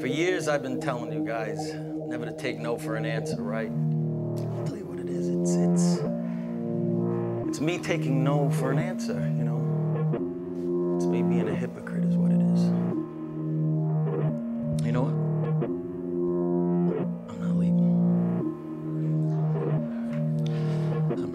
For years, I've been telling you guys never to take no for an answer, right? I'll tell you what it is. It's it's it's me taking no for an answer. You know, it's me being a hypocrite, is what it is. You know what? I'm not leaving. I'm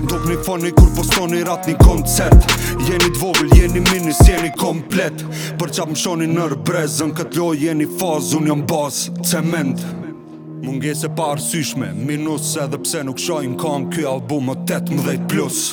Dokni funny kur postoni rreth një koncert Jeni t'vogël, jeni minis, jeni komplet Për ça m'shoni nër brez N'kët loj jeni faz, unë jam bazë, cement Mungesë e paarsyeshme, minus edhe pse nuk shojnë Kanë ky album o 18 plus